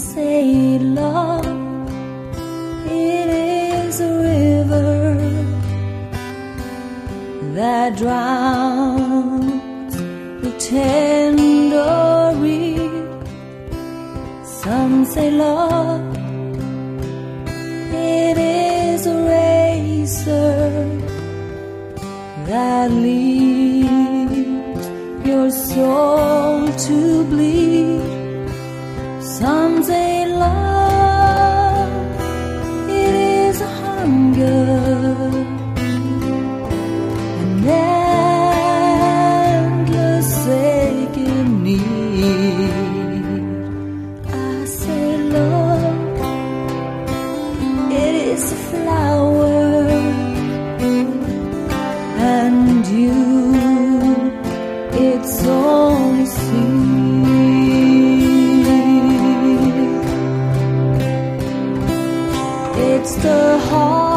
say love, it is a river that drowns the tender. Some say love, it is a razor that leaves your soul to bleed. Some say love, it is a hunger, an endless aching need. I say love, it is a flower, and you, its only seed. It's the heart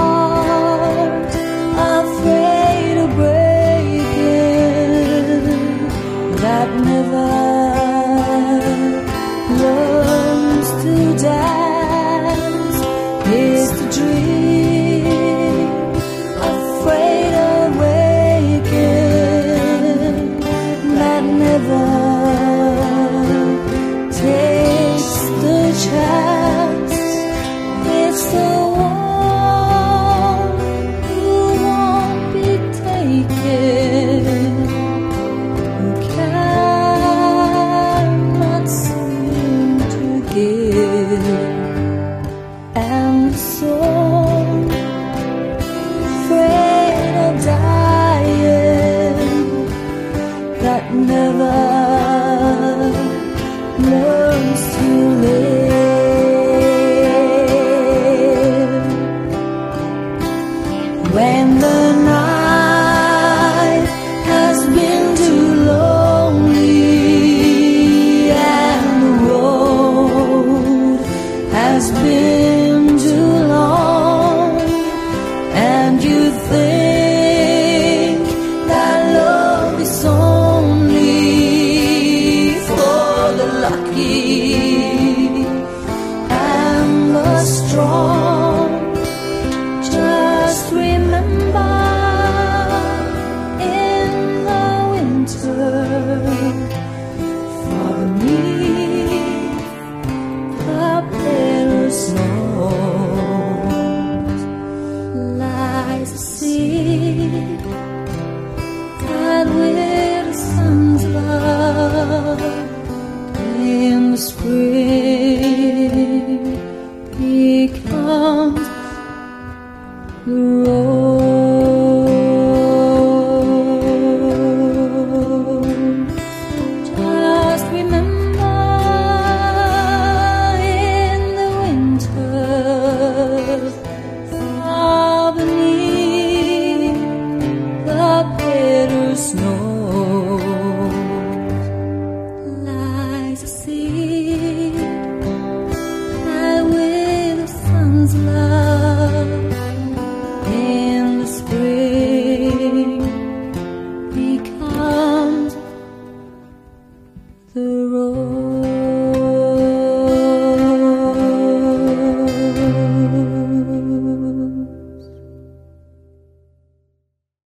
and soul afraid that never has been the spring becomes the. Just remember in the winter, far beneath the bitter snow.